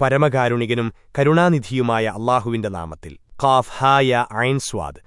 പരമകാരുണികനും കരുണാനിധിയുമായ അള്ളാഹുവിന്റെ നാമത്തിൽ. ഖാഫ് ഹായ ഐൻ സ്വാദ്.